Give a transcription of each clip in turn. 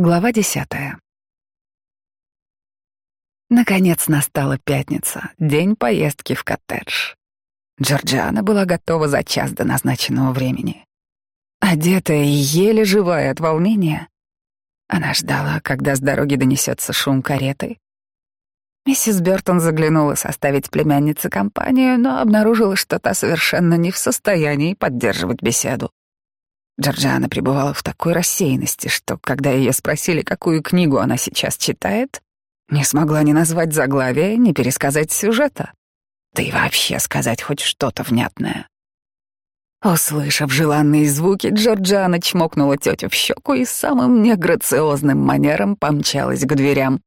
Глава десятая. Наконец настала пятница, день поездки в коттедж. Джорджиана была готова за час до назначенного времени. Одетая и еле живая от волнения, она ждала, когда с дороги донесется шум кареты. Миссис Бертон заглянула составить племяннице компанию, но обнаружила, что та совершенно не в состоянии поддерживать беседу. Джорджиана пребывала в такой рассеянности, что, когда ее спросили, какую книгу она сейчас читает, не смогла ни назвать заглавие, ни пересказать сюжета. Да и вообще сказать хоть что-то внятное. Услышав желанные звуки, Джорджиана чмокнула тетю в щеку и самым неграциозным манером помчалась к дверям.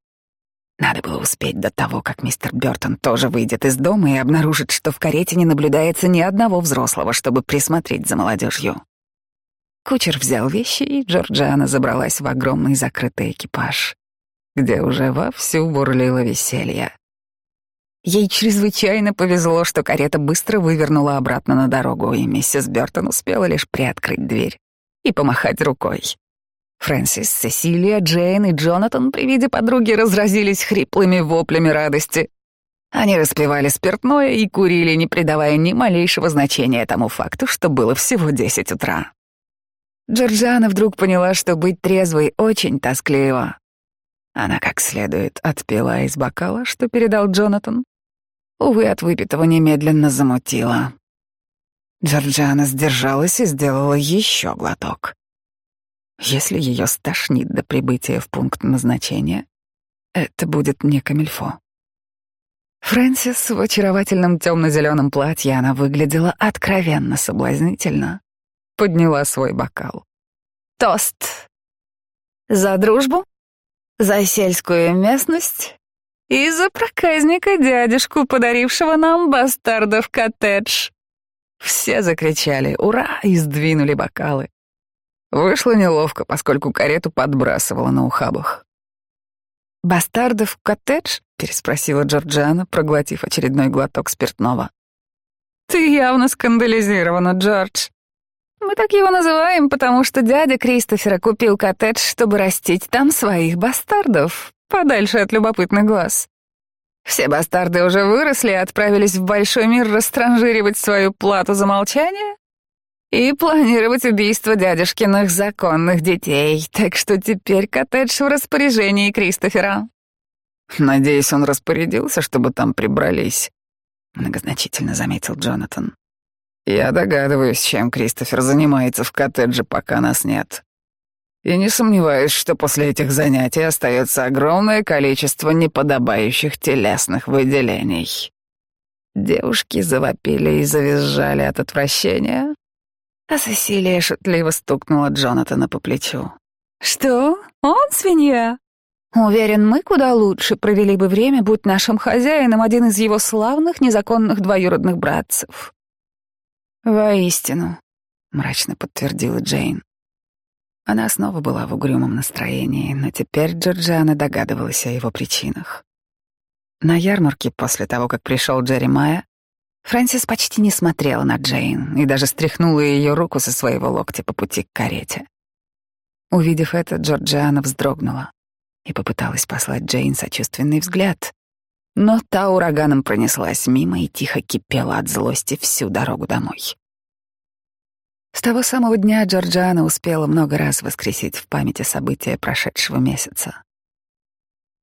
Надо было успеть до того, как мистер Бёртон тоже выйдет из дома и обнаружит, что в карете не наблюдается ни одного взрослого, чтобы присмотреть за молодежью. Кучер взял вещи, и Джорджиана забралась в огромный закрытый экипаж, где уже вовсю бурлило веселье. Ей чрезвычайно повезло, что карета быстро вывернула обратно на дорогу, и миссис Бёртон успела лишь приоткрыть дверь и помахать рукой. Фрэнсис, Сесилия, Джейн и Джонатан при виде подруги разразились хриплыми воплями радости. Они распивали спиртное и курили, не придавая ни малейшего значения тому факту, что было всего десять утра. Джорджиана вдруг поняла, что быть трезвой очень тоскливо. Она как следует отпила из бокала, что передал Джонатан. Увы, от выпитого немедленно замутила. Джорджиана сдержалась и сделала еще глоток. Если ее стошнит до прибытия в пункт назначения, это будет не камильфо. Фрэнсис в очаровательном темно-зеленом платье она выглядела откровенно соблазнительно. Подняла свой бокал. Тост. За дружбу, за сельскую местность и за проказника дядюшку, подарившего нам бастардов коттедж. Все закричали «Ура!» и сдвинули бокалы. Вышло неловко, поскольку карету подбрасывала на ухабах. «Бастардов коттедж?» — переспросила Джорджиана, проглотив очередной глоток спиртного. «Ты явно скандализирована, Джордж. Мы так его называем, потому что дядя Кристофера купил коттедж, чтобы растить там своих бастардов, подальше от любопытных глаз. Все бастарды уже выросли и отправились в большой мир растранжиривать свою плату за молчание и планировать убийство дядюшкиных законных детей, так что теперь коттедж в распоряжении Кристофера. Надеюсь, он распорядился, чтобы там прибрались, многозначительно заметил Джонатан. Я догадываюсь, чем Кристофер занимается в коттедже, пока нас нет. И не сомневаюсь, что после этих занятий остается огромное количество неподобающих телесных выделений. Девушки завопили и завизжали от отвращения, а Сесилия шутливо стукнула Джонатана по плечу. «Что? Он свинья? Уверен, мы куда лучше провели бы время, будь нашим хозяином один из его славных незаконных двоюродных братцев». «Воистину», — мрачно подтвердила Джейн. Она снова была в угрюмом настроении, но теперь Джорджиана догадывалась о его причинах. На ярмарке, после того, как пришел Джерри Майя, Фрэнсис почти не смотрела на Джейн и даже стряхнула ее руку со своего локтя по пути к карете. Увидев это, Джорджиана вздрогнула и попыталась послать Джейн сочувственный взгляд, но та ураганом пронеслась мимо и тихо кипела от злости всю дорогу домой. С того самого дня Джорджиана успела много раз воскресить в памяти события прошедшего месяца.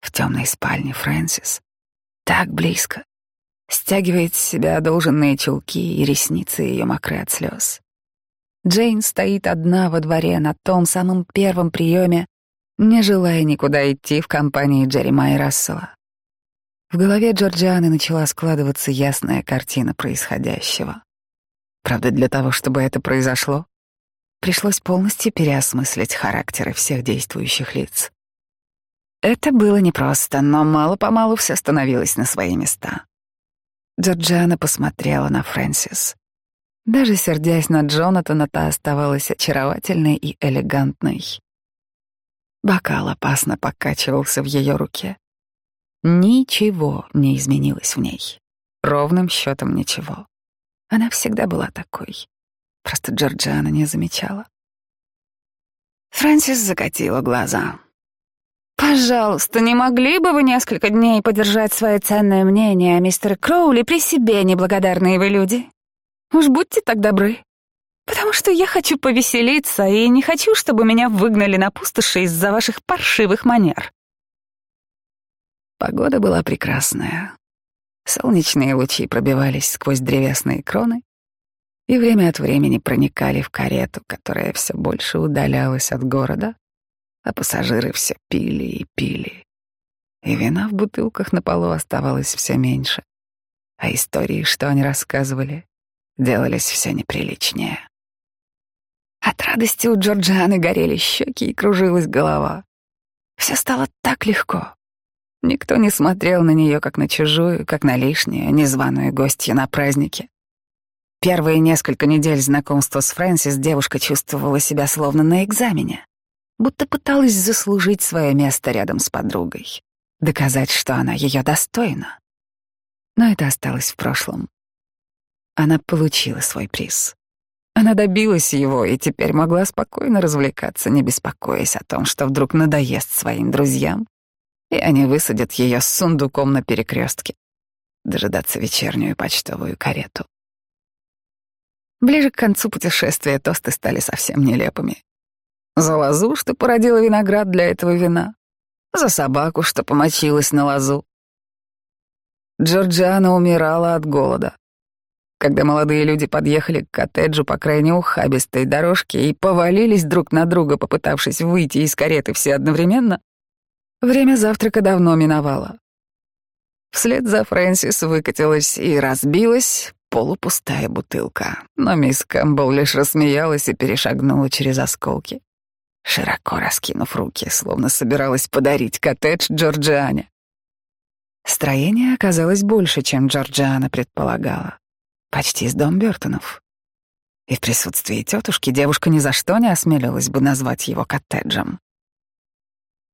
В темной спальне Фрэнсис, так близко, стягивает с себя одолженные чулки и ресницы ее мокры от слез. Джейн стоит одна во дворе на том самом первом приеме, не желая никуда идти в компании Джеремайи Рассела. В голове Джорджианы начала складываться ясная картина происходящего. Правда, для того, чтобы это произошло, пришлось полностью переосмыслить характеры всех действующих лиц. Это было непросто, но мало-помалу все становилось на свои места. Джорджиана посмотрела на Фрэнсис. Даже сердясь на Джонатана, та оставалась очаровательной и элегантной. Бокал опасно покачивался в ее руке. Ничего не изменилось в ней. Ровным счетом ничего. Она всегда была такой. Просто Джорджиана не замечала. Фрэнсис закатила глаза. «Пожалуйста, не могли бы вы несколько дней подержать свое ценное мнение о мистере Кроули при себе, неблагодарные вы люди? Уж будьте так добры. Потому что я хочу повеселиться и не хочу, чтобы меня выгнали на пустоши из-за ваших паршивых манер». Погода была прекрасная. Солнечные лучи пробивались сквозь древесные кроны и время от времени проникали в карету, которая все больше удалялась от города, а пассажиры все пили и пили. И вина в бутылках на полу оставалось все меньше, а истории, что они рассказывали, делались все неприличнее. От радости у Джорджианы горели щеки и кружилась голова. Все стало так легко. Никто не смотрел на нее как на чужую, как на лишнюю, незваную гостью на празднике. Первые несколько недель знакомства с Фрэнсис девушка чувствовала себя словно на экзамене будто пыталась заслужить свое место рядом с подругой, доказать, что она ее достойна. Но это осталось в прошлом. Она получила свой приз. Она добилась его и теперь могла спокойно развлекаться, не беспокоясь о том, что вдруг надоест своим друзьям, и они высадят ее с сундуком на перекрестке, дожидаться вечернюю почтовую карету. Ближе к концу путешествия тосты стали совсем нелепыми. За лозу, что породила виноград для этого вина. За собаку, что помочилась на лозу. Джорджиана умирала от голода. Когда молодые люди подъехали к коттеджу по крайне ухабистой дорожке и повалились друг на друга, попытавшись выйти из кареты все одновременно, время завтрака давно миновало. Вслед за Фрэнсис выкатилась и разбилась полупустая бутылка, но мисс Кэмпбелл лишь рассмеялась и перешагнула через осколки широко раскинув руки, словно собиралась подарить коттедж Джорджиане. Строение оказалось больше, чем Джорджиана предполагала. Почти из дом Бёртонов. И в присутствии тетушки девушка ни за что не осмелилась бы назвать его коттеджем.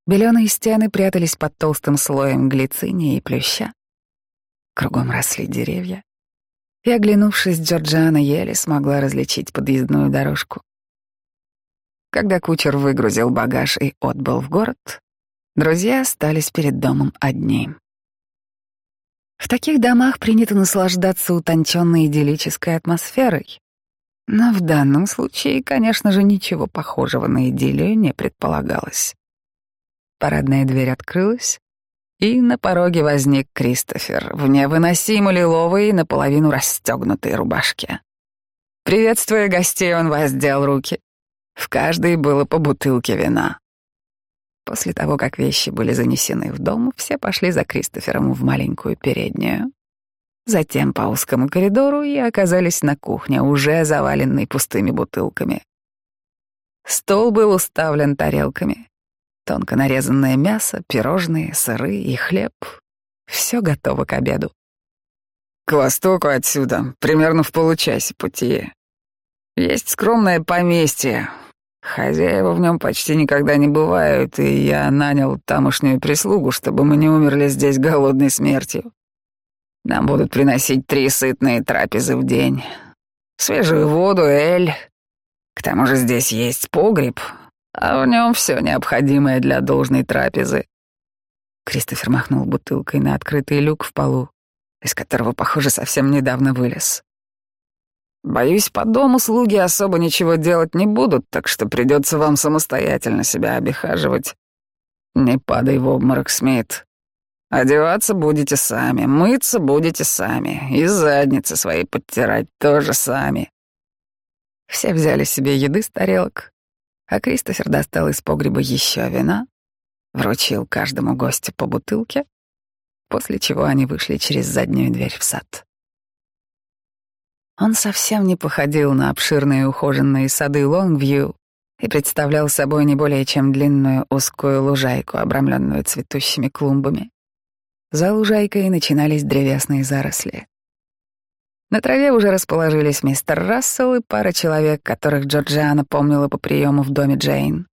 Беленые стены прятались под толстым слоем глициния и плюща. Кругом росли деревья. И, оглянувшись, Джорджиана еле смогла различить подъездную дорожку. Когда кучер выгрузил багаж и отбыл в город, друзья остались перед домом одни. В таких домах принято наслаждаться утонченной идиллической атмосферой. Но в данном случае, конечно же, ничего похожего на идиллию не предполагалось. Парадная дверь открылась, и на пороге возник Кристофер в невыносимо лиловой, наполовину расстегнутой рубашке. Приветствуя гостей, он воздел руки, в каждой было по бутылке вина. После того, как вещи были занесены в дом, все пошли за Кристофером в маленькую переднюю. Затем по узкому коридору и оказались на кухне, уже заваленной пустыми бутылками. Стол был уставлен тарелками. Тонко нарезанное мясо, пирожные, сыры и хлеб. Все готово к обеду. «К востоку отсюда, примерно в получасе пути. Есть скромное поместье, Хозяева в нем почти никогда не бывают, и я нанял тамошнюю прислугу, чтобы мы не умерли здесь голодной смертью. Нам будут приносить три сытные трапезы в день. Свежую воду, эль. К тому же здесь есть погреб, а в нем все необходимое для должной трапезы. Кристофер махнул бутылкой на открытый люк в полу, из которого, похоже, совсем недавно вылез. Боюсь, по дому слуги особо ничего делать не будут, так что придется вам самостоятельно себя обихаживать. Не падай в обморок, Смит. Одеваться будете сами, мыться будете сами, и задницы свои подтирать тоже сами. Все взяли себе еды с тарелок, а Кристофер достал из погреба еще вина, вручил каждому гостю по бутылке, после чего они вышли через заднюю дверь в сад. Он совсем не походил на обширные ухоженные сады Лонгвью и представлял собой не более чем длинную узкую лужайку, обрамленную цветущими клумбами. За лужайкой начинались древесные заросли. На траве уже расположились мистер Рассел и пара человек, которых Джорджиана помнила по приему в доме Джейн.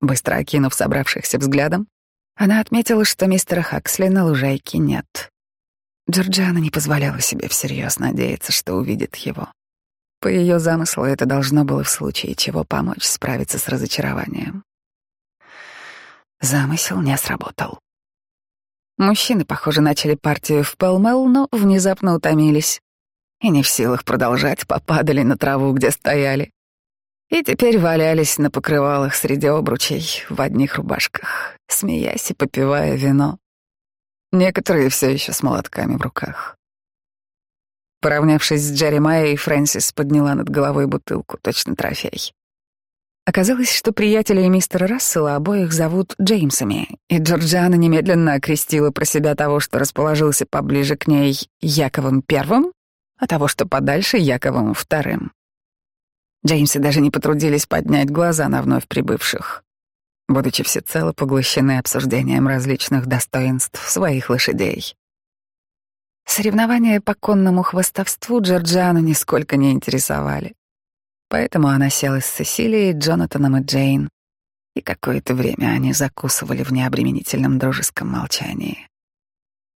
Быстро окинув собравшихся взглядом, она отметила, что мистера Хаксли на лужайке нет. Джорджиана не позволяла себе всерьез надеяться, что увидит его. По ее замыслу это должно было в случае чего помочь справиться с разочарованием. Замысел не сработал. Мужчины, похоже, начали партию в Пелмел, но внезапно утомились. И не в силах продолжать, попадали на траву, где стояли. И теперь валялись на покрывалах среди обручей в одних рубашках, смеясь и попивая вино. Некоторые все еще с молотками в руках. Поравнявшись с Джеремайей, Фрэнсис подняла над головой бутылку, точно трофей. Оказалось, что приятелей мистера Рассела обоих зовут Джеймсами, и Джорджиана немедленно окрестила про себя того, что расположился поближе к ней Яковом Первым, а того, что подальше Яковом Вторым. Джеймсы даже не потрудились поднять глаза на вновь прибывших, будучи всецело поглощены обсуждением различных достоинств своих лошадей. Соревнования по конному хвостовству Джорджиану нисколько не интересовали. Поэтому она села с Сесилией, Джонатаном и Джейн, и какое-то время они закусывали в необременительном дружеском молчании.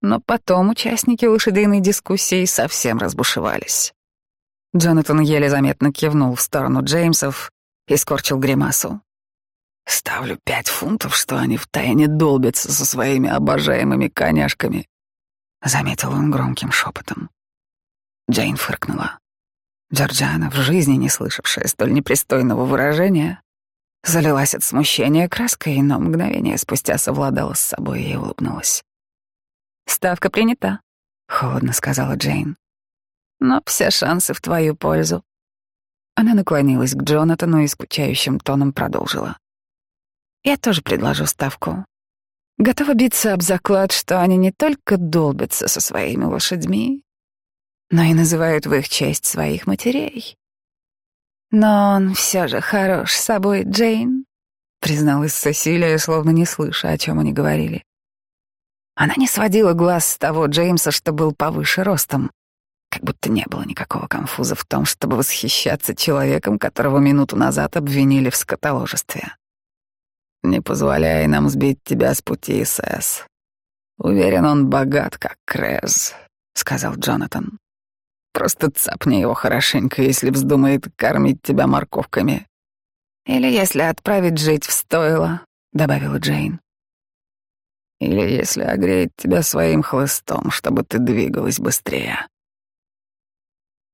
Но потом участники лошадиной дискуссии совсем разбушевались. Джонатан еле заметно кивнул в сторону Джеймсов и скорчил гримасу. «Ставлю пять фунтов, что они втайне долбятся со своими обожаемыми коняшками», — заметил он громким шепотом. Джейн фыркнула. Джорджиана, в жизни не слышавшая столь непристойного выражения, залилась от смущения краской, но мгновение спустя совладала с собой и улыбнулась. «Ставка принята», — холодно сказала Джейн. «Но все шансы в твою пользу». Она наклонилась к Джонатану и скучающим тоном продолжила. «Я тоже предложу ставку. Готова биться об заклад, что они не только долбятся со своими лошадьми, но и называют в их честь своих матерей. Но он все же хорош с собой, Джейн, призналась Сесилия, словно не слыша, о чем они говорили. Она не сводила глаз с того Джеймса, что был повыше ростом, как будто не было никакого конфуза в том, чтобы восхищаться человеком, которого минуту назад обвинили в скотоложестве. «Не позволяй нам сбить тебя с пути, Сэс. Уверен, он богат, как Крэз», — сказал Джонатан. Просто цапни его хорошенько, если вздумает кормить тебя морковками. Или если отправить жить в стойло, добавила Джейн. Или если огреет тебя своим хлыстом, чтобы ты двигалась быстрее.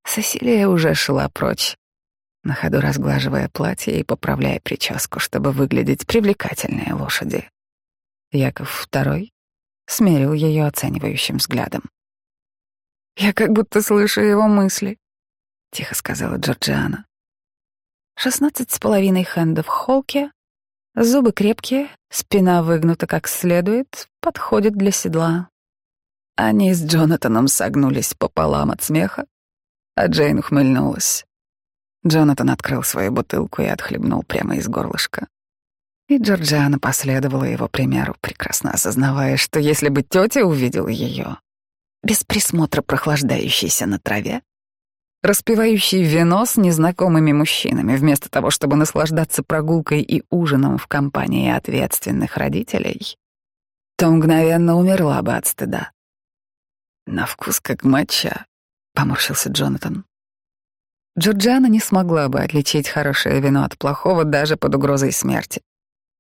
Сесилия уже шла прочь, на ходу разглаживая платье и поправляя прическу, чтобы выглядеть привлекательнее лошади. Яков II смерил ее оценивающим взглядом. Я как будто слышу его мысли, — тихо сказала Джорджиана. Шестнадцать с половиной хендов в холке, зубы крепкие, спина выгнута как следует, подходит для седла. Они с Джонатаном согнулись пополам от смеха, а Джейн ухмыльнулась. Джонатан открыл свою бутылку и отхлебнул прямо из горлышка. И Джорджиана последовала его примеру, прекрасно осознавая, что если бы тетя увидела ее, без присмотра прохлаждающийся на траве, распивающий вино с незнакомыми мужчинами, вместо того, чтобы наслаждаться прогулкой и ужином в компании ответственных родителей, то мгновенно умерла бы от стыда. «На вкус как моча», — поморщился Джонатан. Джорджиана не смогла бы отличить хорошее вино от плохого даже под угрозой смерти,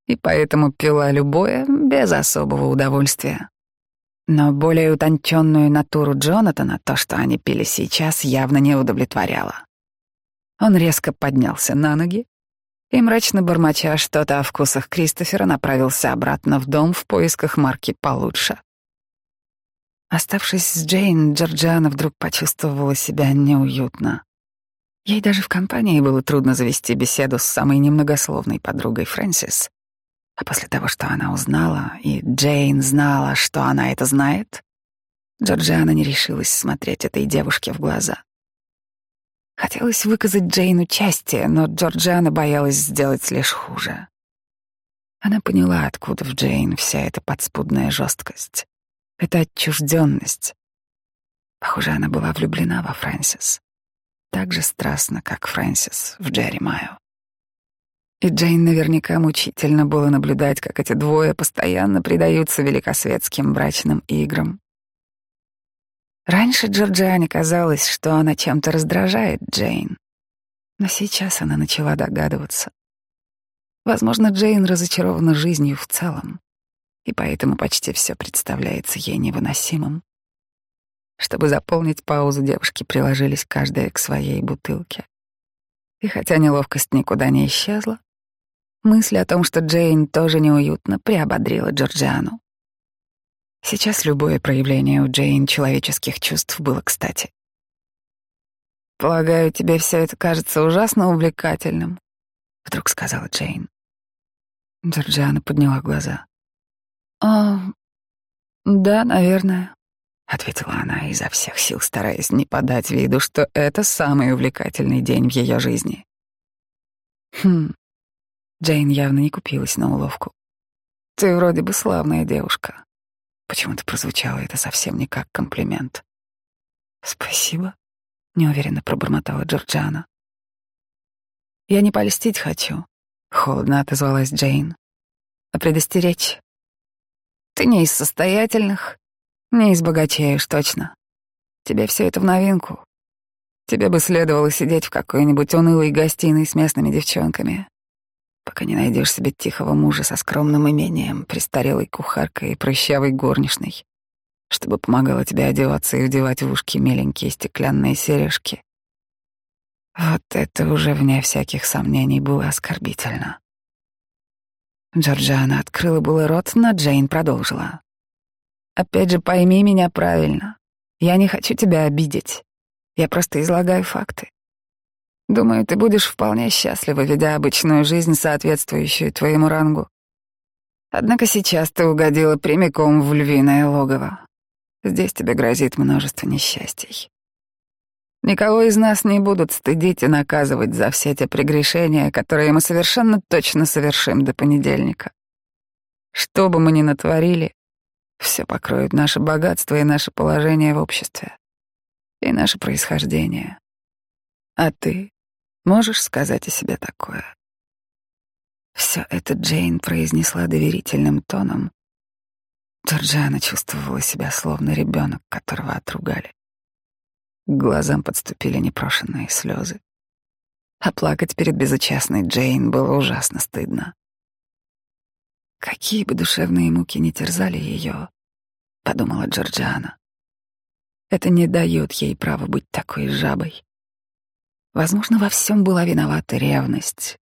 и поэтому пила любое без особого удовольствия. Но более утонченную натуру Джонатана то, что они пили сейчас, явно не удовлетворяло. Он резко поднялся на ноги и, мрачно бормоча что-то о вкусах Кристофера, направился обратно в дом в поисках марки получше. Оставшись с Джейн, Джорджиана вдруг почувствовала себя неуютно. Ей даже в компании было трудно завести беседу с самой немногословной подругой Фрэнсис. А после того, что она узнала, и Джейн знала, что она это знает, Джорджиана не решилась смотреть этой девушке в глаза. Хотелось выказать Джейн участие, но Джорджиана боялась сделать лишь хуже. Она поняла, откуда в Джейн вся эта подспудная жесткость, эта отчужденность. Похоже, она была влюблена во Фрэнсис. Так же страстно, как Фрэнсис в Джерри Майо. И Джейн наверняка мучительно было наблюдать, как эти двое постоянно предаются великосветским брачным играм. Раньше Джорджиане казалось, что она чем-то раздражает Джейн, но сейчас она начала догадываться. Возможно, Джейн разочарована жизнью в целом, и поэтому почти все представляется ей невыносимым. Чтобы заполнить паузу, девушки приложились каждая к своей бутылке. И хотя неловкость никуда не исчезла, мысль о том, что Джейн тоже неуютно, приободрила Джорджиану. Сейчас любое проявление у Джейн человеческих чувств было кстати. «Полагаю, тебе все это кажется ужасно увлекательным», — вдруг сказала Джейн. Джорджиана подняла глаза. «А, да, наверное», — ответила она изо всех сил, стараясь не подать виду, что это самый увлекательный день в ее жизни. «Хм...» Джейн явно не купилась на уловку. «Ты вроде бы славная девушка». Почему-то прозвучало это совсем не как комплимент. «Спасибо», — неуверенно пробормотала Джорджана. «Я не польстить хочу», — холодно отозвалась Джейн, — «а предостеречь. Ты не из состоятельных, не из богачей точно. Тебе все это в новинку. Тебе бы следовало сидеть в какой-нибудь унылой гостиной с местными девчонками, пока не найдешь себе тихого мужа со скромным имением, престарелой кухаркой и прыщавой горничной, чтобы помогала тебе одеваться и вдевать в ушки миленькие стеклянные сережки. Вот это уже, вне всяких сомнений, было оскорбительно. Джорджиана открыла было рот, но Джейн продолжила. «Опять же, пойми меня правильно. Я не хочу тебя обидеть. Я просто излагаю факты. Думаю, ты будешь вполне счастлива, ведя обычную жизнь, соответствующую твоему рангу. Однако сейчас ты угодила прямиком в львиное логово. Здесь тебе грозит множество несчастий. Никого из нас не будут стыдить и наказывать за все те прегрешения, которые мы совершенно точно совершим до понедельника. Что бы мы ни натворили, все покроют наше богатство и наше положение в обществе, и наше происхождение. А ты можешь сказать о себе такое? Все это Джейн произнесла доверительным тоном. Джорджиана чувствовала себя словно ребенок, которого отругали. К глазам подступили непрошенные слезы. А плакать перед безучастной Джейн было ужасно стыдно. Какие бы душевные муки не терзали ее, подумала Джорджиана. Это не дает ей права быть такой жабой. Возможно, во всем была виновата ревность.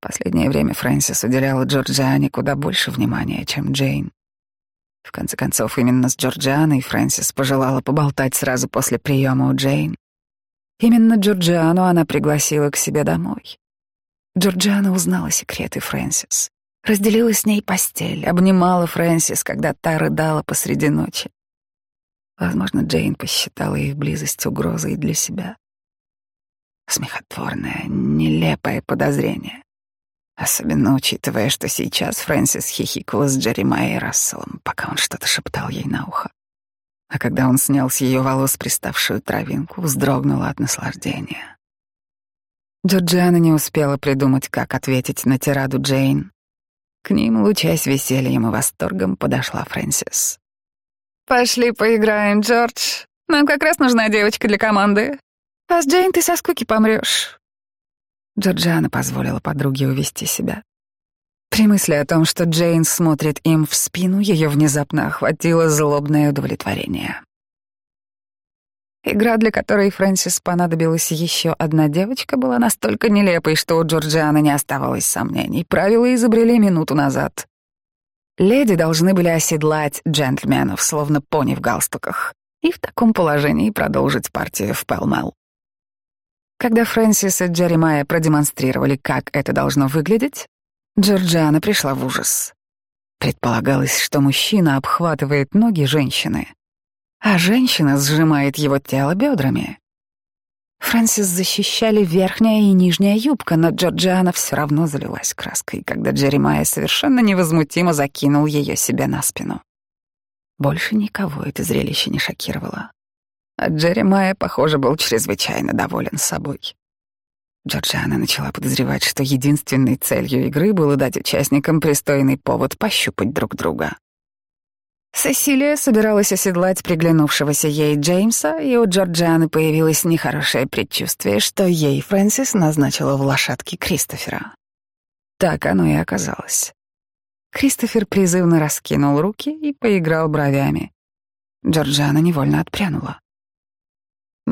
Последнее время Фрэнсис уделяла Джорджиане куда больше внимания, чем Джейн. В конце концов, именно с Джорджианой Фрэнсис пожелала поболтать сразу после приема у Джейн. Именно Джорджиану она пригласила к себе домой. Джорджиана узнала секреты Фрэнсис, разделила с ней постель, обнимала Фрэнсис, когда та рыдала посреди ночи. Возможно, Джейн посчитала их близость угрозой для себя. Смехотворное, нелепое подозрение. Особенно учитывая, что сейчас Фрэнсис хихикала с Джеремайей Расселом, пока он что-то шептал ей на ухо. А когда он снял с ее волос приставшую травинку, вздрогнула от наслаждения. Джорджиана не успела придумать, как ответить на тираду Джейн. К ним, лучась весельем и восторгом, подошла Фрэнсис. «Пошли поиграем, Джордж. Нам как раз нужна девочка для команды. А с Джейн ты со скуки помрешь. Джорджиана позволила подруге увести себя. При мысли о том, что Джейн смотрит им в спину, ее внезапно охватило злобное удовлетворение. Игра, для которой Фрэнсис понадобилась еще одна девочка, была настолько нелепой, что у Джорджианы не оставалось сомнений. Правила изобрели минуту назад. Леди должны были оседлать джентльменов, словно пони в галстуках, и в таком положении продолжить партию в Пелмел. Когда Фрэнсис и Джеремайя продемонстрировали, как это должно выглядеть, Джорджиана пришла в ужас. Предполагалось, что мужчина обхватывает ноги женщины, а женщина сжимает его тело бедрами. Фрэнсис защищали верхняя и нижняя юбка, но Джорджиана все равно залилась краской, когда Джеремайя совершенно невозмутимо закинул ее себе на спину. Больше никого это зрелище не шокировало. А Джеремайя, похоже, был чрезвычайно доволен собой. Джорджиана начала подозревать, что единственной целью игры было дать участникам пристойный повод пощупать друг друга. Сесилия собиралась оседлать приглянувшегося ей Джеймса, и у Джорджианы появилось нехорошее предчувствие, что ей Фрэнсис назначила в лошадке Кристофера. Так оно и оказалось. Кристофер призывно раскинул руки и поиграл бровями. Джорджиана невольно отпрянула.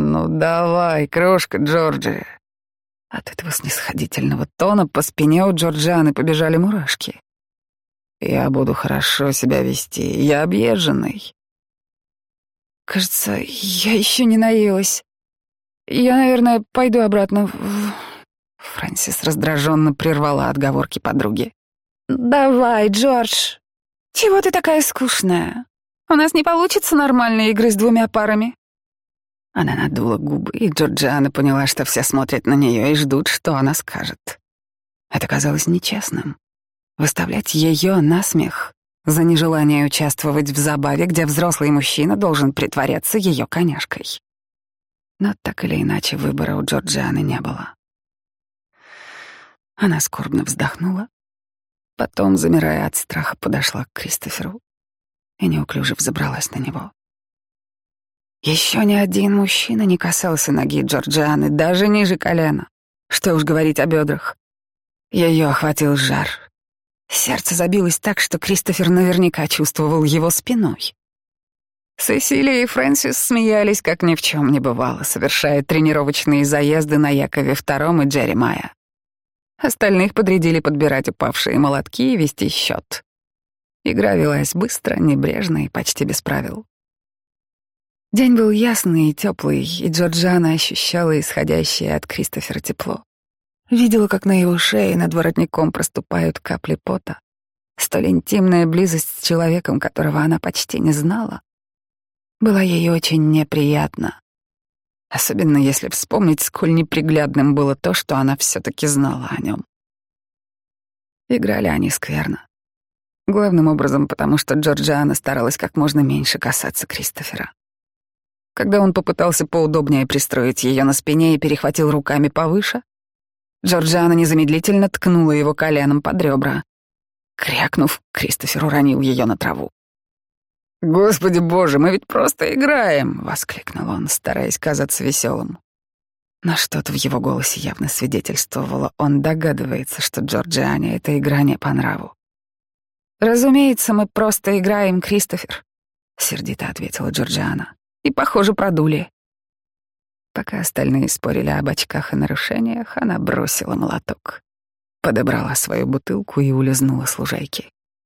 «Ну давай, крошка Джорджи!» От этого снисходительного тона по спине у Джорджианы побежали мурашки. «Я буду хорошо себя вести, я объезженный». «Кажется, я еще не наелась. Я, наверное, пойду обратно в...» Фрэнсис раздраженно прервала отговорки подруги. «Давай, Джордж. Чего ты такая скучная? У нас не получится нормальной игры с двумя парами». Она надула губы, и Джорджиана поняла, что все смотрят на нее и ждут, что она скажет. Это казалось нечестным. Выставлять ее на смех за нежелание участвовать в забаве, где взрослый мужчина должен притворяться ее коняшкой. Но так или иначе выбора у Джорджианы не было. Она скорбно вздохнула Потом, замирая от страха, подошла к Кристоферу и неуклюже взобралась на него. Еще ни один мужчина не касался ноги Джорджианы, даже ниже колена. Что уж говорить о бедрах. Ее охватил жар. Сердце забилось так, что Кристофер наверняка чувствовал его спиной. Сесилия и Фрэнсис смеялись, как ни в чем не бывало, совершая тренировочные заезды на Якове II и Джерри Майя. Остальных подрядили подбирать упавшие молотки и вести счет. Игра велась быстро, небрежно и почти без правил. День был ясный и теплый, и Джорджана ощущала исходящее от Кристофера тепло. Видела, как на его шее над воротником проступают капли пота. Столь интимная близость с человеком, которого она почти не знала, была ей очень неприятна. Особенно если вспомнить, сколь неприглядным было то, что она все-таки знала о нем. Играли они скверно. Главным образом, потому что Джорджиана старалась как можно меньше касаться Кристофера. Когда он попытался поудобнее пристроить ее на спине и перехватил руками повыше, Джорджиана незамедлительно ткнула его коленом под ребра. Крякнув, Кристофер уронил ее на траву. «Господи боже, мы ведь просто играем!» — воскликнул он, стараясь казаться веселым. Но что-то в его голосе явно свидетельствовало. Он догадывается, что Джорджиане эта игра не по нраву. «Разумеется, мы просто играем, Кристофер», — сердито ответила Джорджиана. «И, похоже, продули». Пока остальные спорили об очках и нарушениях, она бросила молоток, подобрала свою бутылку и улизнула с лужайки.